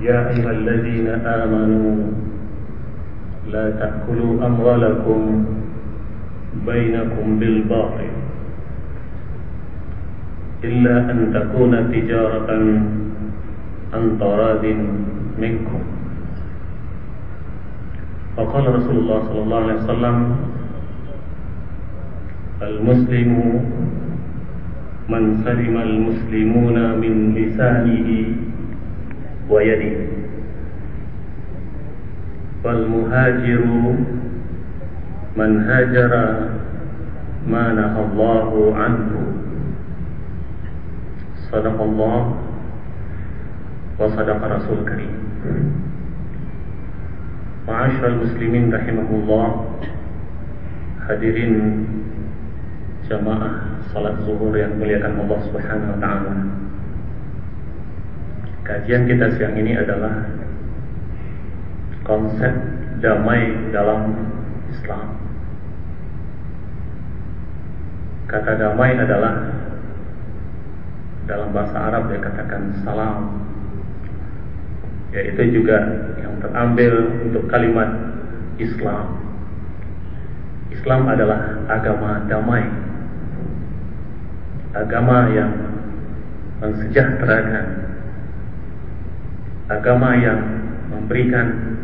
يا أيها الذين آمنوا لا تأكلوا أموالكم بينكم بالباطل إلا أن تكون تجارة عن طراد منكم. وقال رسول الله صلى الله عليه وسلم المسلم من سلم المسلمون من لسانه ويده والمهاجر من هاجر ما نهى الله عنه. صدق الله وصدق رسول الكريم. معاشر المسلمين رحمه الله hadirin jamaah salat zuhur yang muliakan Allah Subhanahu wa taala. Kajian kita siang ini adalah konsep damai dalam Islam. Kata damai adalah dalam bahasa Arab dia katakan salam yaitu juga yang terambil untuk kalimat Islam. Islam adalah agama damai. Agama yang mensejahterakan. Agama yang memberikan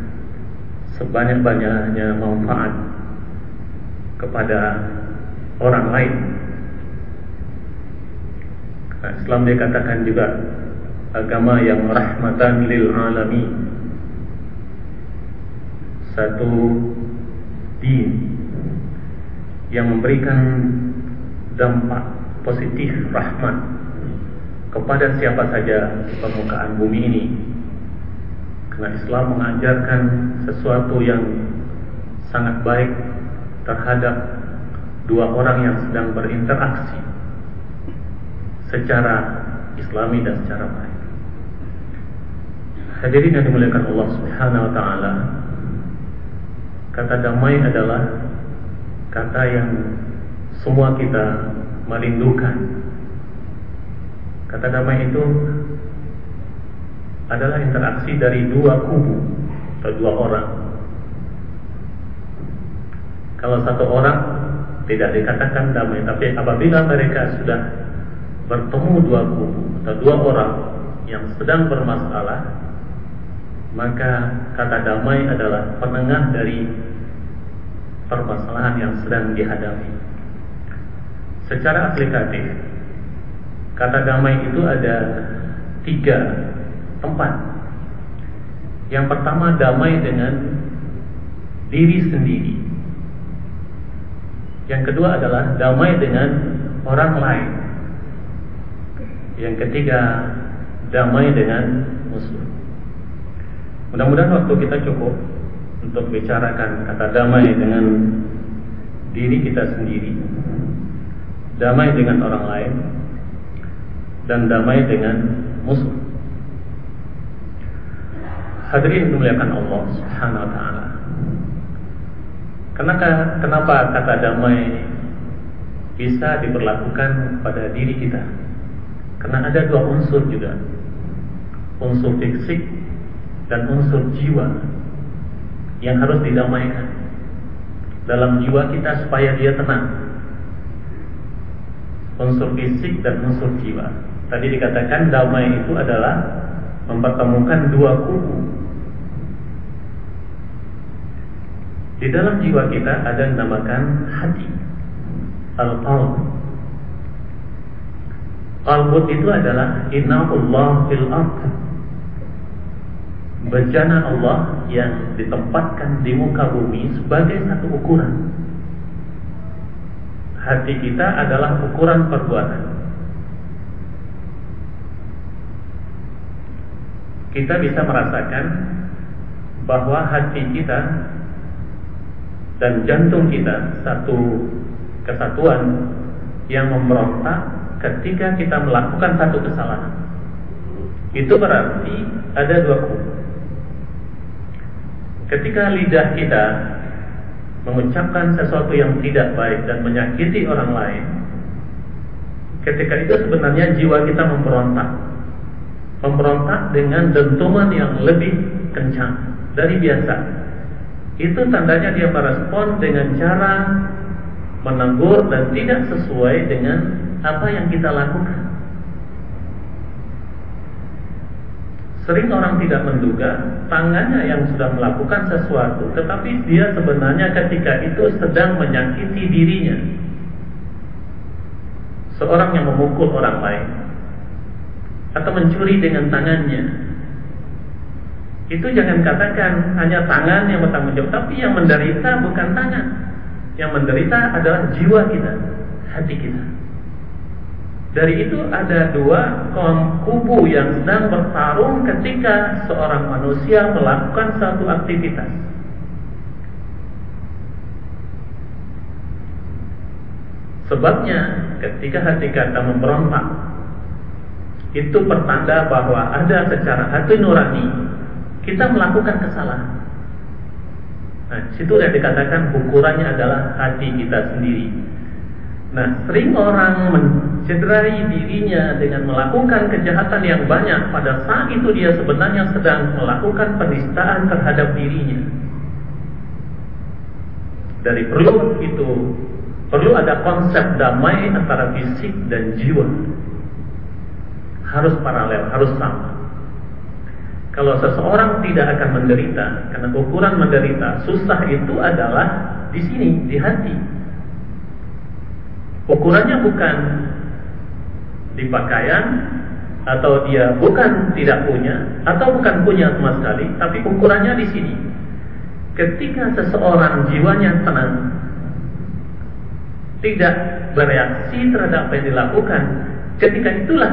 sebanyak-banyaknya manfaat kepada orang lain. Nah, Islam dikatakan juga agama yang rahmatan lil alami. Satu din yang memberikan dampak positif rahmat kepada siapa saja di permukaan bumi ini. Karena Islam mengajarkan sesuatu yang sangat baik terhadap dua orang yang sedang berinteraksi secara islami dan secara baik. Hadirin yang dimuliakan Allah Subhanahu wa taala. Kata damai adalah kata yang semua kita merindukan. Kata damai itu adalah interaksi dari dua kubu atau dua orang. Kalau satu orang tidak dikatakan damai, tapi apabila mereka sudah bertemu dua kubu atau dua orang yang sedang bermasalah, maka kata damai adalah penengah dari permasalahan yang sedang dihadapi. Secara aplikatif, kata damai itu ada tiga tempat. Yang pertama damai dengan diri sendiri. Yang kedua adalah damai dengan orang lain. Yang ketiga damai dengan musuh. Mudah-mudahan waktu kita cukup untuk bicarakan kata damai dengan diri kita sendiri, damai dengan orang lain, dan damai dengan musuh. Hadirin dimuliakan Allah Subhanahu wa taala. Kenapa kenapa kata damai bisa diberlakukan pada diri kita? Karena ada dua unsur juga. Unsur fisik dan unsur jiwa yang harus didamaikan dalam jiwa kita supaya dia tenang. Unsur fisik dan unsur jiwa. Tadi dikatakan damai itu adalah mempertemukan dua kubu. Di dalam jiwa kita ada yang dinamakan hati, al-qalb. Qalbut itu adalah inna Allah fil ardh Bejana Allah yang ditempatkan di muka bumi sebagai satu ukuran. Hati kita adalah ukuran perbuatan. Kita bisa merasakan bahwa hati kita dan jantung kita satu kesatuan yang memberontak ketika kita melakukan satu kesalahan. Itu berarti ada dua kubu. Ketika lidah kita mengucapkan sesuatu yang tidak baik dan menyakiti orang lain, ketika itu sebenarnya jiwa kita memberontak. Memberontak dengan dentuman yang lebih kencang dari biasa. Itu tandanya dia merespon dengan cara menegur dan tidak sesuai dengan apa yang kita lakukan. Sering orang tidak menduga tangannya yang sudah melakukan sesuatu, tetapi dia sebenarnya ketika itu sedang menyakiti dirinya. Seorang yang memukul orang lain atau mencuri dengan tangannya. Itu jangan katakan hanya tangan yang bertanggung jawab, tapi yang menderita bukan tangan. Yang menderita adalah jiwa kita, hati kita. Dari itu ada dua kubu yang sedang bertarung ketika seorang manusia melakukan satu aktivitas. Sebabnya ketika hati kita memberontak itu pertanda bahwa ada secara hati nurani kita melakukan kesalahan. Nah, situ yang dikatakan ukurannya adalah hati kita sendiri. Nah, sering orang mencederai dirinya dengan melakukan kejahatan yang banyak pada saat itu dia sebenarnya sedang melakukan penistaan terhadap dirinya. Dari perlu itu perlu ada konsep damai antara fisik dan jiwa. Harus paralel, harus sama. Kalau seseorang tidak akan menderita, karena ukuran menderita, susah itu adalah di sini, di hati Ukurannya bukan di pakaian atau dia bukan tidak punya atau bukan punya sama sekali, tapi ukurannya di sini. Ketika seseorang jiwanya tenang, tidak bereaksi terhadap apa yang dilakukan, ketika itulah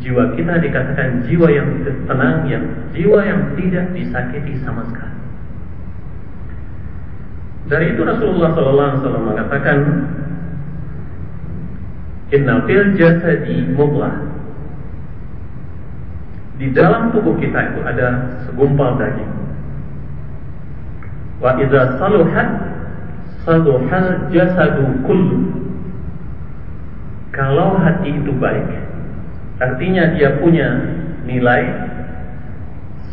jiwa kita dikatakan jiwa yang tenang, yang jiwa yang tidak disakiti sama sekali. Dari itu Rasulullah SAW mengatakan Inna fil jasadi mublah. Di dalam tubuh kita itu ada segumpal daging. Wa idza saluhat saluhal jasadu kullu. Kalau hati itu baik Artinya dia punya nilai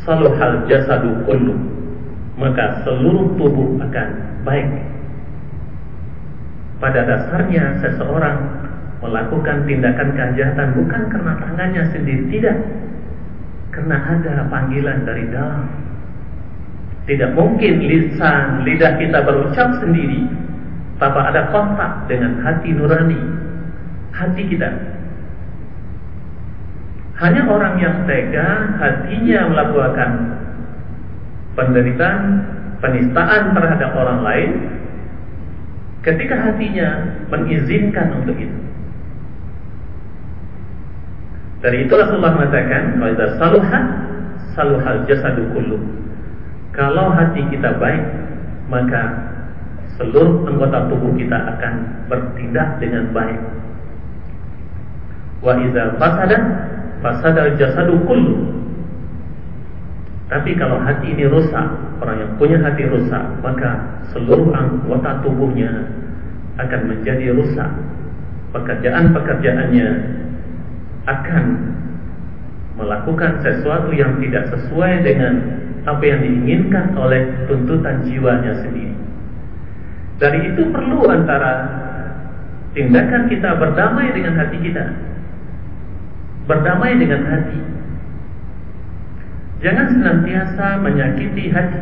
Saluhal jasadu kullu Maka seluruh tubuh akan baik Pada dasarnya seseorang melakukan tindakan kejahatan bukan karena tangannya sendiri, tidak. Karena ada panggilan dari dalam. Tidak mungkin lisan, lidah kita berucap sendiri tanpa ada kontak dengan hati nurani, hati kita. Hanya orang yang tega hatinya melakukan penderitaan, penistaan terhadap orang lain ketika hatinya mengizinkan untuk itu. Dari itu Rasulullah mengatakan, "Wa idza saluha saluhal jasadu kullu." Kalau hati kita baik, maka seluruh anggota tubuh kita akan bertindak dengan baik. Wa idza fasada jasadu kullu. Tapi kalau hati ini rusak, orang yang punya hati rusak, maka seluruh anggota tubuhnya akan menjadi rusak. Pekerjaan-pekerjaannya akan melakukan sesuatu yang tidak sesuai dengan apa yang diinginkan oleh tuntutan jiwanya sendiri. Dari itu perlu antara tindakan kita berdamai dengan hati kita. Berdamai dengan hati. Jangan senantiasa menyakiti hati.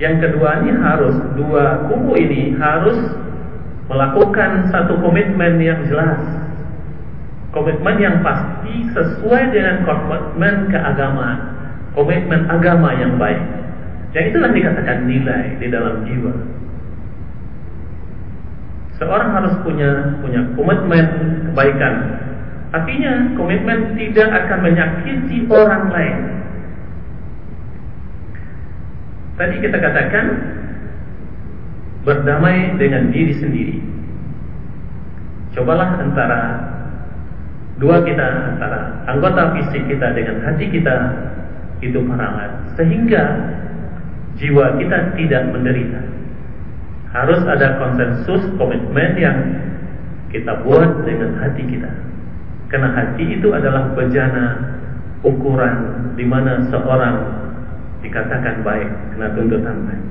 Yang kedua ini harus dua kubu ini harus melakukan satu komitmen yang jelas komitmen yang pasti sesuai dengan komitmen keagamaan, komitmen agama yang baik. Yang itulah dikatakan nilai di dalam jiwa. Seorang harus punya punya komitmen kebaikan. Artinya komitmen tidak akan menyakiti orang lain. Tadi kita katakan berdamai dengan diri sendiri. Cobalah antara dua kita antara anggota fisik kita dengan hati kita itu parangan sehingga jiwa kita tidak menderita harus ada konsensus komitmen yang kita buat dengan hati kita Karena haji itu adalah bejana ukuran di mana seorang dikatakan baik karena tuntutan baik.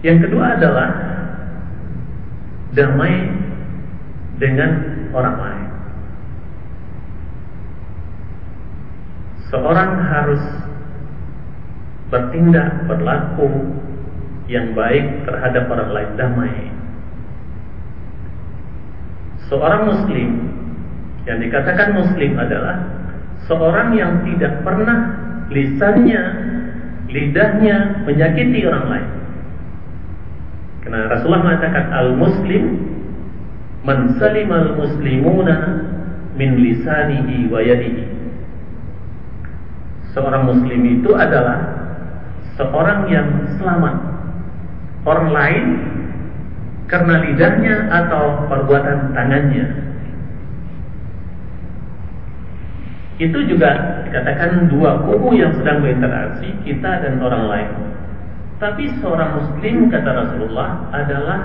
Yang kedua adalah damai dengan orang lain. Seorang harus bertindak, berlaku yang baik terhadap orang lain damai. Seorang muslim yang dikatakan muslim adalah seorang yang tidak pernah lisannya, lidahnya menyakiti orang lain. Karena Rasulullah mengatakan al-muslim man al muslimuna min lisanihi wa yadihi. Seorang muslim itu adalah seorang yang selamat. Orang lain karena lidahnya atau perbuatan tangannya. Itu juga dikatakan dua kubu yang sedang berinteraksi kita dan orang lain. Tapi seorang muslim kata Rasulullah adalah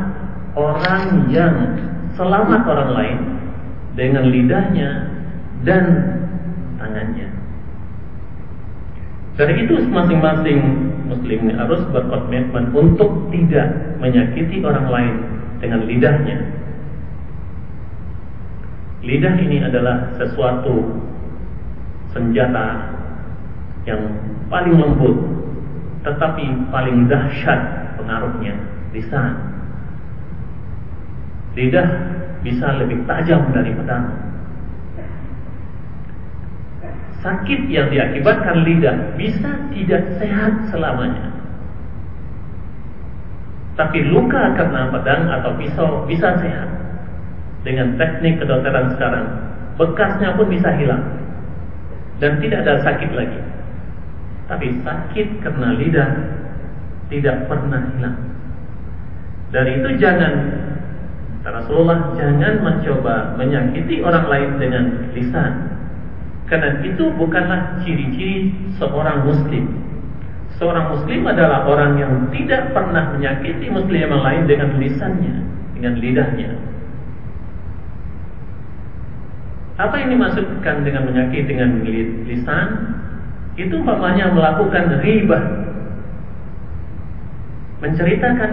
orang yang selamat orang lain dengan lidahnya dan tangannya. Dari itu masing-masing muslim harus berkomitmen untuk tidak menyakiti orang lain dengan lidahnya. Lidah ini adalah sesuatu senjata yang paling lembut tetapi paling dahsyat pengaruhnya lisan. Lidah bisa lebih tajam dari pedang. Sakit yang diakibatkan lidah bisa tidak sehat selamanya. Tapi luka karena pedang atau pisau bisa sehat. Dengan teknik kedokteran sekarang, bekasnya pun bisa hilang. Dan tidak ada sakit lagi. Tapi sakit karena lidah tidak pernah hilang. Dari itu jangan Rasulullah jangan mencoba menyakiti orang lain dengan lisan. Karena itu bukanlah ciri-ciri seorang muslim. Seorang muslim adalah orang yang tidak pernah menyakiti muslim yang lain dengan lisannya, dengan lidahnya. Apa yang dimaksudkan dengan menyakiti dengan lisan? Itu umpamanya melakukan riba. Menceritakan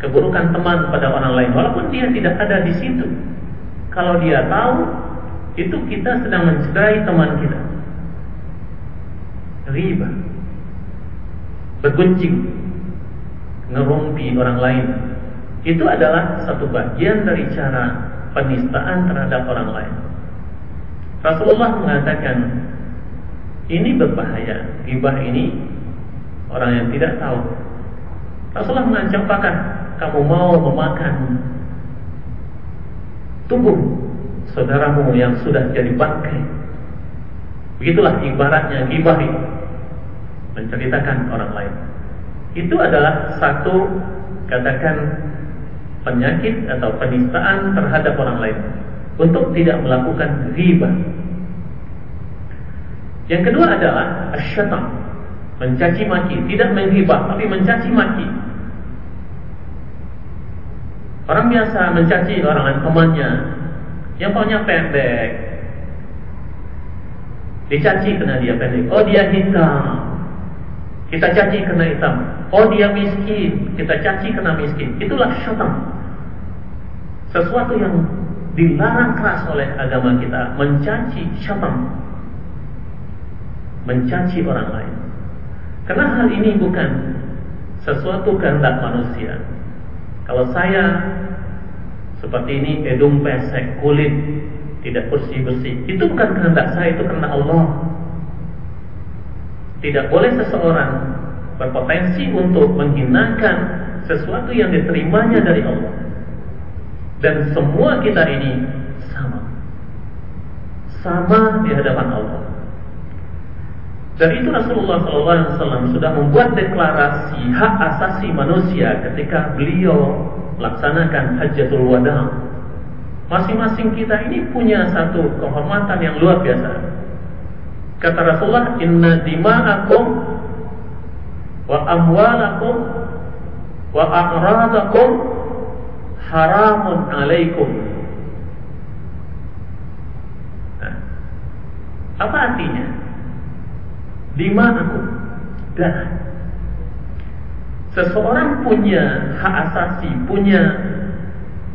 keburukan teman pada orang lain walaupun dia tidak ada di situ. Kalau dia tahu, itu kita sedang mencederai teman kita. Riba bergunjing, ngerumpi orang lain. Itu adalah satu bagian dari cara penistaan terhadap orang lain. Rasulullah mengatakan ini berbahaya, gibah ini orang yang tidak tahu. Rasulullah mengancam apakah kamu mau memakan tubuh saudaramu yang sudah jadi bangkai. Begitulah ibaratnya gibah itu menceritakan orang lain. Itu adalah satu katakan penyakit atau penistaan terhadap orang lain untuk tidak melakukan riba. Yang kedua adalah asyatam, mencaci maki, tidak menghibah tapi mencaci maki. Orang biasa mencaci orang lain temannya yang punya pendek. Dicaci karena dia pendek. Oh dia hitam. Kita caci kena hitam. Oh dia miskin, kita caci kena miskin. Itulah syaitan. Sesuatu yang dilarang keras oleh agama kita, mencaci syaitan. Mencaci orang lain. Karena hal ini bukan sesuatu kehendak manusia. Kalau saya seperti ini hidung pesek, kulit tidak bersih-bersih, itu bukan kehendak saya, itu karena Allah. Tidak boleh seseorang berpotensi untuk menghinakan sesuatu yang diterimanya dari Allah. Dan semua kita ini sama. Sama di hadapan Allah. Dan itu Rasulullah SAW sudah membuat deklarasi hak asasi manusia ketika beliau melaksanakan hajatul wada. Masing-masing kita ini punya satu kehormatan yang luar biasa. Kata Rasulullah, "Inna dima'akum wa amwalakum wa a'radakum haramun alaikum." Apa artinya? Dima'akum darah. Seseorang punya hak asasi, punya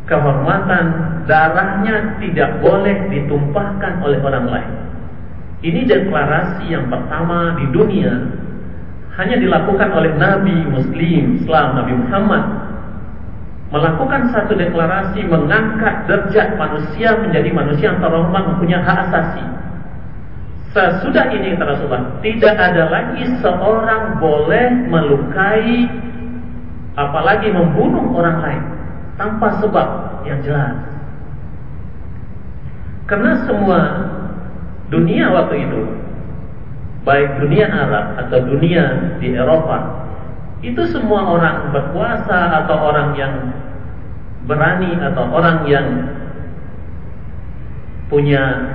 kehormatan, darahnya tidak boleh ditumpahkan oleh orang lain. Ini deklarasi yang pertama di dunia hanya dilakukan oleh Nabi Muslim Islam Nabi Muhammad melakukan satu deklarasi mengangkat derajat manusia menjadi manusia yang terhormat mempunyai hak asasi. Sesudah ini kata Rasulullah, tidak ada lagi seorang boleh melukai apalagi membunuh orang lain tanpa sebab yang jelas. Karena semua dunia waktu itu, baik dunia Arab atau dunia di Eropa, itu semua orang berkuasa atau orang yang berani atau orang yang punya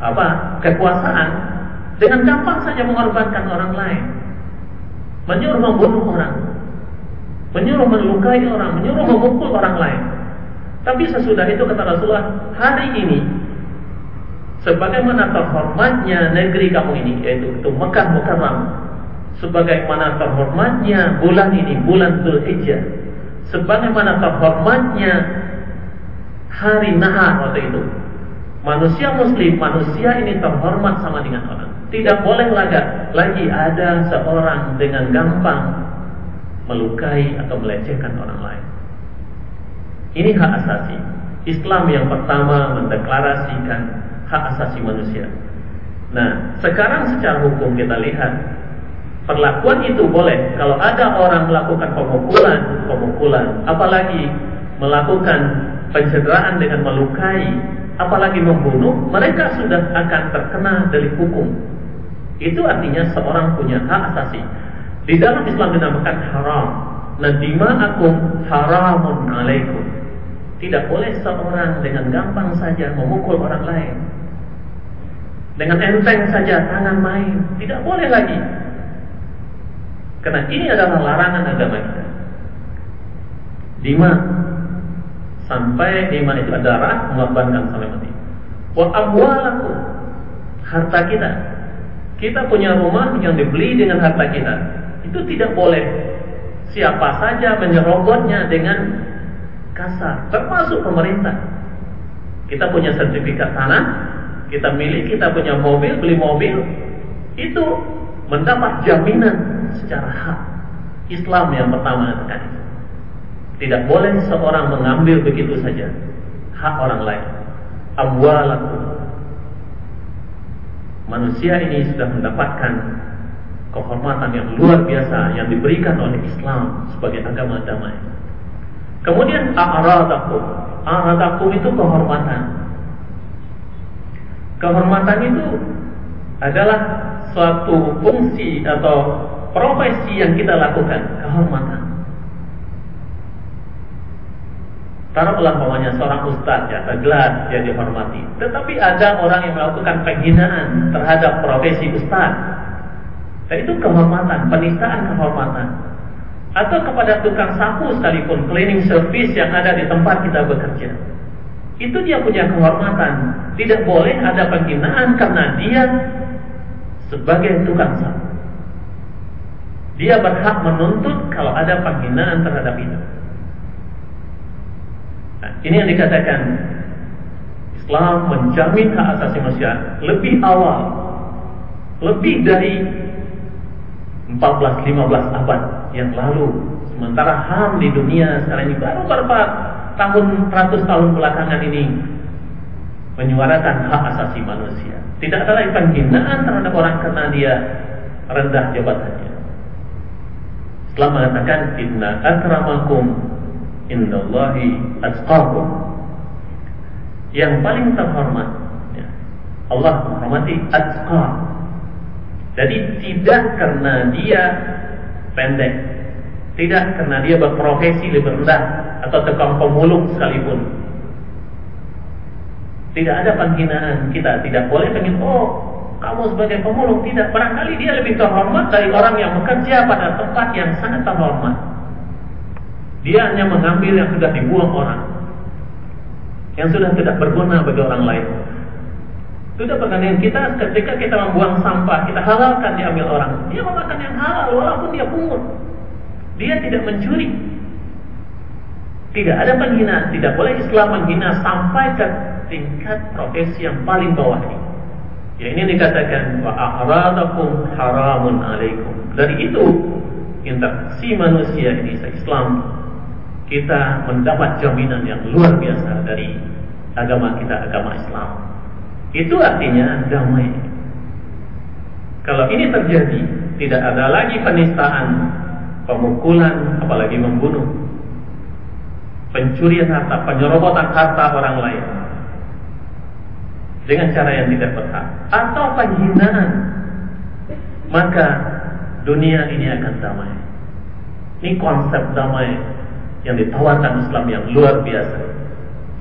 apa kekuasaan dengan gampang saja mengorbankan orang lain, menyuruh membunuh orang, menyuruh melukai orang, menyuruh memukul orang lain. Tapi sesudah itu kata Rasulullah, hari ini sebagaimana terhormatnya negeri kamu ini yaitu itu Mekah Mukarram sebagaimana terhormatnya bulan ini bulan Zulhijjah sebagaimana terhormatnya hari nahar waktu itu manusia muslim manusia ini terhormat sama dengan orang. Tidak boleh lagi ada seorang dengan gampang melukai atau melecehkan orang lain. Ini hak asasi. Islam yang pertama mendeklarasikan hak asasi manusia. Nah sekarang secara hukum kita lihat Perlakuan itu boleh. Kalau ada orang melakukan pemukulan, pemukulan, apalagi melakukan pencederaan dengan melukai, apalagi membunuh, mereka sudah akan terkena delik hukum. Itu artinya seorang punya hak asasi. Di dalam Islam dinamakan haram. Nadima akum haramun alaikum. Tidak boleh seorang dengan gampang saja memukul orang lain. Dengan enteng saja tangan main. Tidak boleh lagi. Karena ini adalah larangan agama kita. Lima sampai lima itu ada darah mengorbankan sampai mati. Wa amwalakum harta kita. Kita punya rumah yang dibeli dengan harta kita. Itu tidak boleh siapa saja menyerobotnya dengan kasar, termasuk pemerintah. Kita punya sertifikat tanah, kita milik, kita punya mobil, beli mobil, itu mendapat jaminan secara hak. Islam yang pertama katakan Tidak boleh seorang mengambil begitu saja hak orang lain. Amwalakum. Manusia ini sudah mendapatkan kehormatan yang luar biasa yang diberikan oleh Islam sebagai agama damai. Kemudian a'radakum. A'radakum itu kehormatan. Kehormatan itu adalah suatu fungsi atau profesi yang kita lakukan kehormatan. Taruhlah umpamanya seorang ustaz ya, gelar yang dihormati. Tetapi ada orang yang melakukan penghinaan terhadap profesi ustaz. Dan itu kehormatan, penistaan kehormatan. Atau kepada tukang sapu sekalipun, cleaning service yang ada di tempat kita bekerja. Itu dia punya kehormatan. Tidak boleh ada penghinaan karena dia sebagai tukang sapu. Dia berhak menuntut kalau ada penghinaan terhadap itu. Ini yang dikatakan Islam menjamin hak asasi manusia lebih awal, lebih dari 14-15 abad yang lalu. Sementara HAM di dunia sekarang ini baru beberapa tahun, ratus tahun belakangan ini menyuarakan hak asasi manusia. Tidak ada lagi penghinaan terhadap orang karena dia rendah jabatannya. Islam mengatakan inna akramakum indallahi atqakum. Yang paling terhormat ya, Allah menghormati atqa. Jadi tidak karena dia pendek, tidak karena dia berprofesi lebih rendah atau tukang pemulung sekalipun. Tidak ada penghinaan kita, tidak boleh pengen oh kamu sebagai pemulung tidak barangkali dia lebih terhormat dari orang yang bekerja pada tempat yang sangat terhormat. Dia hanya mengambil yang sudah dibuang orang, yang sudah tidak berguna bagi orang lain. Sudah dengan kita ketika kita membuang sampah, kita halalkan diambil orang. Dia memakan yang halal walaupun dia pungut. Dia tidak mencuri. Tidak ada penghinaan, tidak boleh Islam menghina sampai ke tingkat profesi yang paling bawah ini. Ya ini dikatakan wa a'radakum haramun alaikum. Dari itu interaksi manusia ini Islam kita mendapat jaminan yang luar biasa dari agama kita agama Islam. Itu artinya damai. Kalau ini terjadi, tidak ada lagi penistaan, pemukulan, apalagi membunuh, pencurian harta, penyerobotan harta orang lain dengan cara yang tidak berhak, atau penghinaan, maka dunia ini akan damai. Ini konsep damai yang ditawarkan Islam yang luar biasa.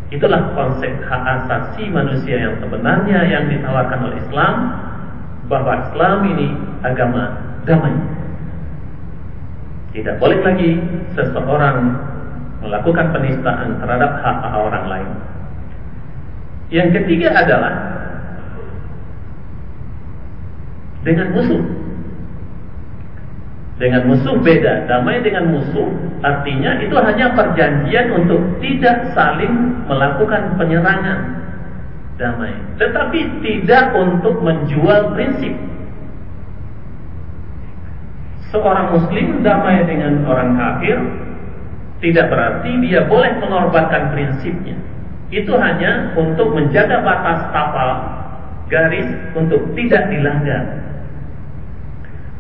Itulah konsep hak asasi manusia yang sebenarnya yang ditawarkan oleh Islam bahwa Islam ini agama damai. Tidak boleh lagi seseorang melakukan penistaan terhadap hak-hak orang lain. Yang ketiga adalah dengan musuh dengan musuh beda. Damai dengan musuh artinya itu hanya perjanjian untuk tidak saling melakukan penyerangan. Damai. Tetapi tidak untuk menjual prinsip. Seorang muslim damai dengan orang kafir tidak berarti dia boleh mengorbankan prinsipnya. Itu hanya untuk menjaga batas tapal garis untuk tidak dilanggar.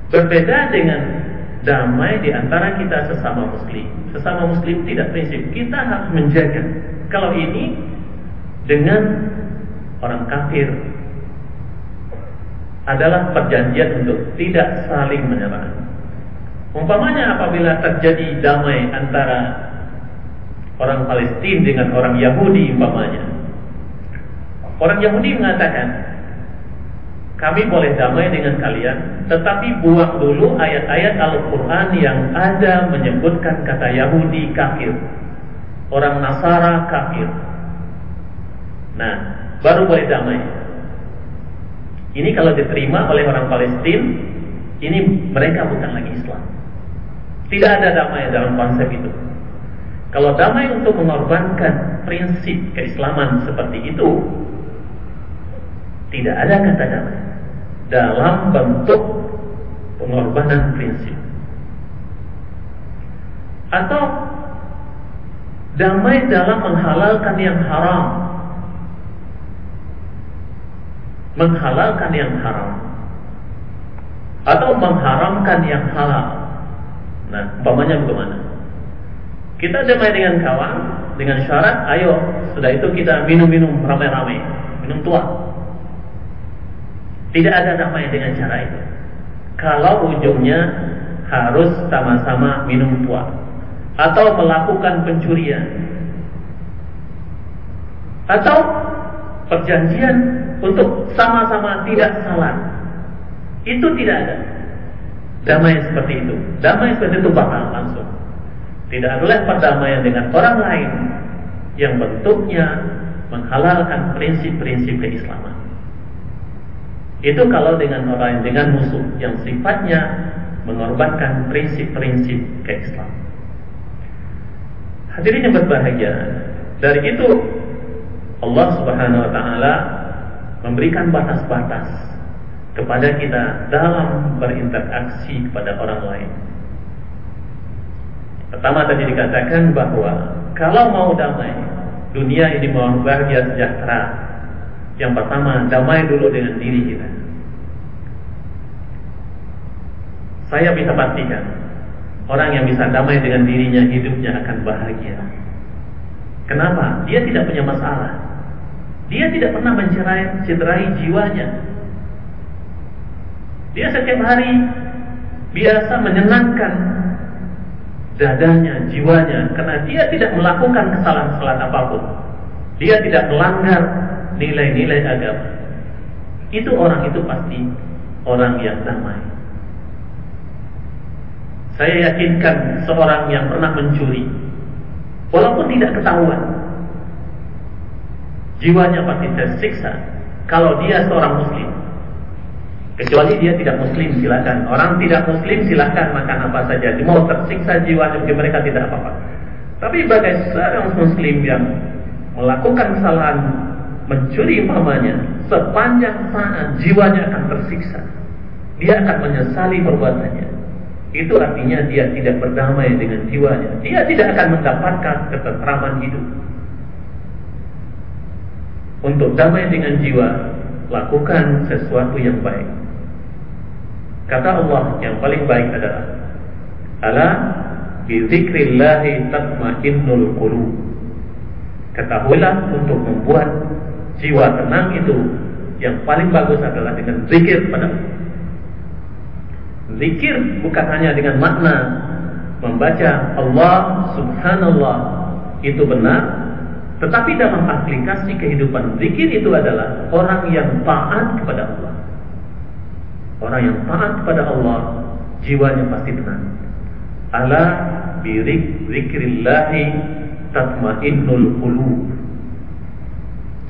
Berbeda dengan damai di antara kita sesama muslim. Sesama muslim tidak prinsip. Kita harus menjaga. Kalau ini dengan orang kafir adalah perjanjian untuk tidak saling menyerang. Umpamanya apabila terjadi damai antara orang Palestina dengan orang Yahudi umpamanya. Orang Yahudi mengatakan, kami boleh damai dengan kalian, tetapi buang dulu ayat-ayat Al-Quran yang ada menyebutkan kata Yahudi kafir, orang Nasara kafir. Nah, baru boleh damai. Ini kalau diterima oleh orang Palestina, ini mereka bukan lagi Islam. Tidak ada damai dalam konsep itu. Kalau damai untuk mengorbankan prinsip keislaman seperti itu, tidak ada kata damai dalam bentuk pengorbanan prinsip. Atau damai dalam menghalalkan yang haram. Menghalalkan yang haram. Atau mengharamkan yang halal. Nah umpamanya bagaimana? Kita damai dengan kawan dengan syarat ayo sudah itu kita minum-minum ramai-ramai minum tua tidak ada damai dengan cara itu. Kalau ujungnya harus sama-sama minum tua atau melakukan pencurian atau perjanjian untuk sama-sama tidak salah. Itu tidak ada. Damai seperti itu. Damai seperti itu bakal langsung. Tidak ada perdamaian dengan orang lain yang bentuknya menghalalkan prinsip-prinsip keislaman. Itu kalau dengan orang dengan musuh yang sifatnya mengorbankan prinsip-prinsip keislaman. Hadirin yang berbahagia, dari itu Allah Subhanahu wa taala memberikan batas-batas kepada kita dalam berinteraksi kepada orang lain. Pertama tadi dikatakan bahwa kalau mau damai, dunia ini mau bahagia sejahtera, yang pertama, damai dulu dengan diri kita. Saya bisa pastikan, orang yang bisa damai dengan dirinya hidupnya akan bahagia. Kenapa? Dia tidak punya masalah. Dia tidak pernah mencerai, cederai jiwanya. Dia setiap hari biasa menyenangkan dadanya, jiwanya, karena dia tidak melakukan kesalahan-kesalahan apa pun. Dia tidak melanggar nilai-nilai agama. Itu orang itu pasti orang yang damai. Saya yakinkan seorang yang pernah mencuri, walaupun tidak ketahuan, jiwanya pasti tersiksa, Kalau dia seorang muslim. Kecuali dia tidak muslim silakan. Orang tidak muslim silakan makan apa saja. Mau tersiksa jiwanya mungkin mereka tidak apa-apa. Tapi bagi seorang muslim yang melakukan kesalahan mencuri mamanya sepanjang saat jiwanya akan tersiksa. Dia akan menyesali perbuatannya. Itu artinya dia tidak berdamai dengan jiwanya. Dia tidak akan mendapatkan ketentraman hidup. Untuk damai dengan jiwa, lakukan sesuatu yang baik. Kata Allah yang paling baik adalah Ala bizikrillahi tatmainnul qulub. Ketahuilah untuk membuat jiwa tenang itu yang paling bagus adalah dengan zikir pada Zikir bukan hanya dengan makna membaca Allah subhanallah itu benar tetapi dalam aplikasi kehidupan zikir itu adalah orang yang taat kepada Allah. Orang yang taat kepada Allah, jiwanya pasti tenang. Ala birik zikrillahi tatmainnul qulub.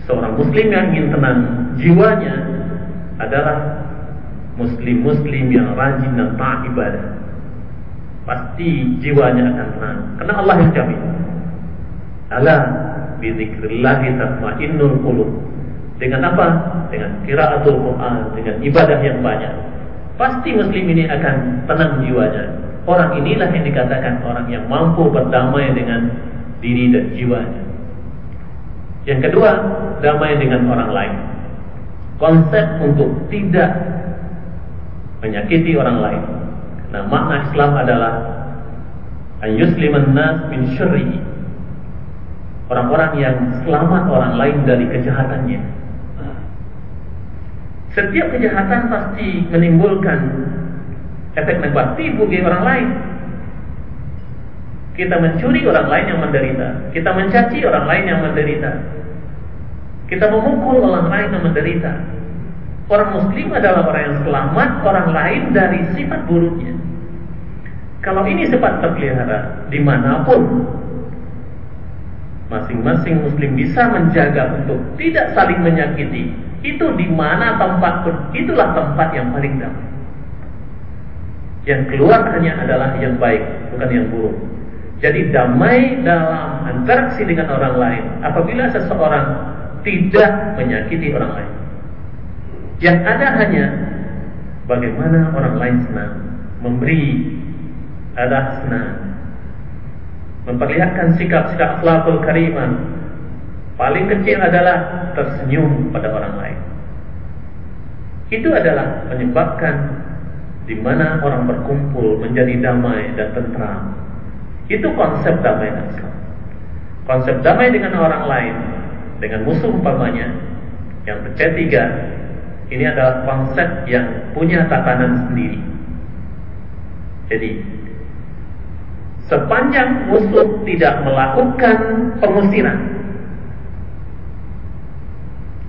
Seorang muslim yang ingin tenang, jiwanya adalah muslim-muslim yang rajin dan taat ibadah. Pasti jiwanya akan tenang. Karena Allah yang jamin. Ala bizikrillah tatmainnul qulub. Dengan apa? Dengan kiraatul Quran, dengan ibadah yang banyak. Pasti muslim ini akan tenang jiwanya. Orang inilah yang dikatakan orang yang mampu berdamai dengan diri dan jiwanya. Yang kedua, damai dengan orang lain. Konsep untuk tidak menyakiti orang lain. Nah, makna Islam adalah ayyusliman nas min syarrihi orang-orang yang selamat orang lain dari kejahatannya. Setiap kejahatan pasti menimbulkan efek negatif bagi orang lain. Kita mencuri orang lain yang menderita, kita mencaci orang lain yang menderita, kita memukul orang lain yang menderita. Orang Muslim adalah orang yang selamat orang lain dari sifat buruknya. Kalau ini sifat terpelihara di mana pun masing-masing muslim bisa menjaga untuk tidak saling menyakiti itu di mana tempat itulah tempat yang paling damai yang keluar hanya adalah yang baik bukan yang buruk jadi damai dalam interaksi dengan orang lain apabila seseorang tidak menyakiti orang lain. Yang ada hanya bagaimana orang lain senang memberi adalah senang memperlihatkan sikap-sikap akhlakul karimah paling kecil adalah tersenyum pada orang lain. Itu adalah menyebabkan di mana orang berkumpul menjadi damai dan tentram itu konsep damai Islam konsep damai dengan orang lain dengan musuh umpamanya yang ketiga ini adalah konsep yang punya tatanan sendiri jadi sepanjang musuh tidak melakukan pengusiran.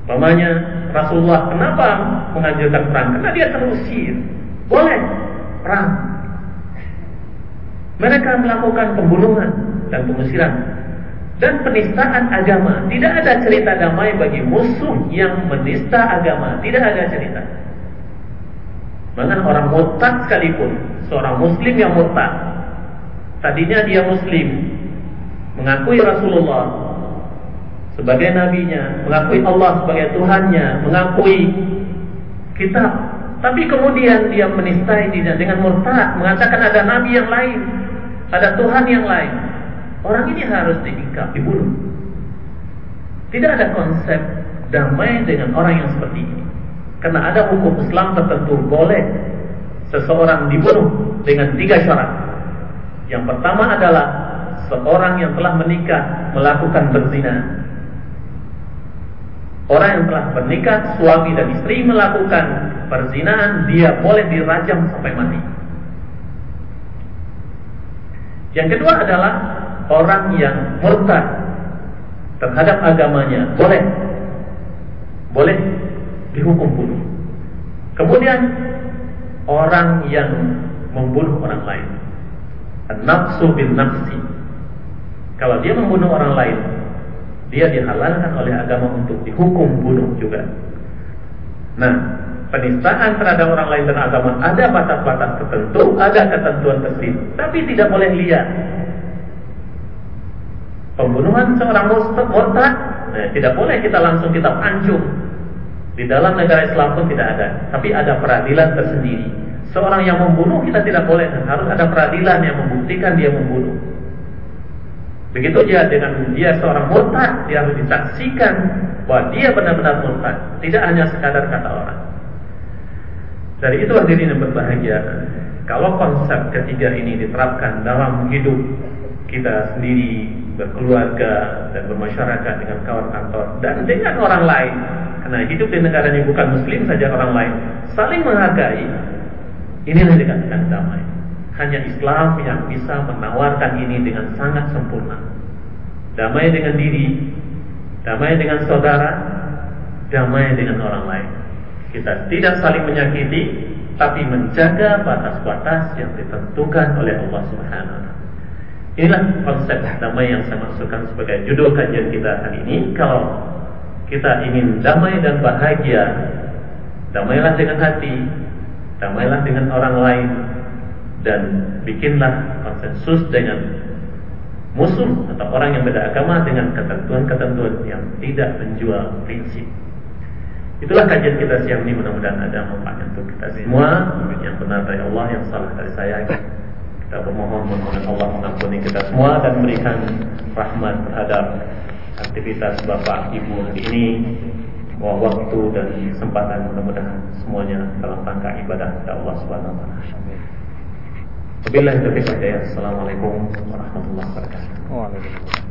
Pamannya Rasulullah kenapa menganjurkan perang? Karena dia terusir. Boleh perang. Mereka melakukan pembunuhan dan pengusiran. Dan penistaan agama. Tidak ada cerita damai bagi musuh yang menista agama. Tidak ada cerita. Bahkan orang murtad sekalipun, seorang muslim yang murtad Tadinya dia muslim. Mengakui Rasulullah Sebagai nabinya. Mengakui Allah sebagai Tuhannya. Mengakui kitab. Tapi kemudian dia menistai dengan murtad Mengatakan ada nabi yang lain Ada Tuhan yang lain Orang ini harus diikat, dibunuh Tidak ada konsep damai dengan orang yang seperti ini Karena ada hukum Islam tertentu Boleh seseorang dibunuh dengan tiga syarat yang pertama adalah seorang yang telah menikah melakukan berzina. Orang yang telah menikah suami dan istri melakukan perzinahan, dia boleh dirajam sampai mati. Yang kedua adalah orang yang murtad terhadap agamanya, boleh boleh dihukum bunuh. Kemudian orang yang membunuh orang lain nafsu bin nafsi. Kalau dia membunuh orang lain, dia dihalalkan oleh agama untuk dihukum bunuh juga. Nah, penistaan terhadap orang lain dan agama ada batas-batas tertentu, ada ketentuan tertentu, tapi tidak boleh liar. Pembunuhan seorang murtad nah, tidak boleh kita langsung kita pancung. Di dalam negara Islam pun tidak ada, tapi ada peradilan tersendiri. Seorang yang membunuh kita tidak boleh, harus ada peradilan yang membuktikan dia membunuh. Begitu dia dengan dia seorang murtad, dia harus disaksikan bahwa dia benar-benar murtad, tidak hanya sekadar kata orang. Dari itu hadirin yang berbahagia, kalau konsep ketiga ini diterapkan dalam hidup kita sendiri, berkeluarga dan bermasyarakat dengan kawan kantor dan dengan orang lain, karena hidup di negara ini bukan muslim saja orang lain, saling menghargai, inilah dikatakan damai. Hanya Islam yang bisa menawarkan ini dengan sangat sempurna. Damai dengan diri, damai dengan saudara, damai dengan orang lain. Kita tidak saling menyakiti, tapi menjaga batas-batas yang ditentukan oleh Allah Subhanahu wa Inilah konsep damai yang saya maksudkan sebagai judul kajian kita hari ini. Kalau kita ingin damai dan bahagia, damailah dengan hati, damailah dengan orang lain, dan bikinlah konsensus dengan musuh atau orang yang beda agama dengan ketentuan-ketentuan yang tidak menjual prinsip. Itulah kajian kita siang ini mudah-mudahan ada manfaat untuk kita semua. Yang benar dari Allah, yang salah dari saya. Kita bermohon mudah Allah mengampuni kita semua dan memberikan rahmat terhadap aktivitas Bapak Ibu hari ini. Bahwa waktu dan kesempatan mudah-mudahan semuanya dalam rangka ibadah kepada Allah Subhanahu wa taala. Wabillahi taufiq Assalamualaikum warahmatullahi wabarakatuh. Waalaikumsalam.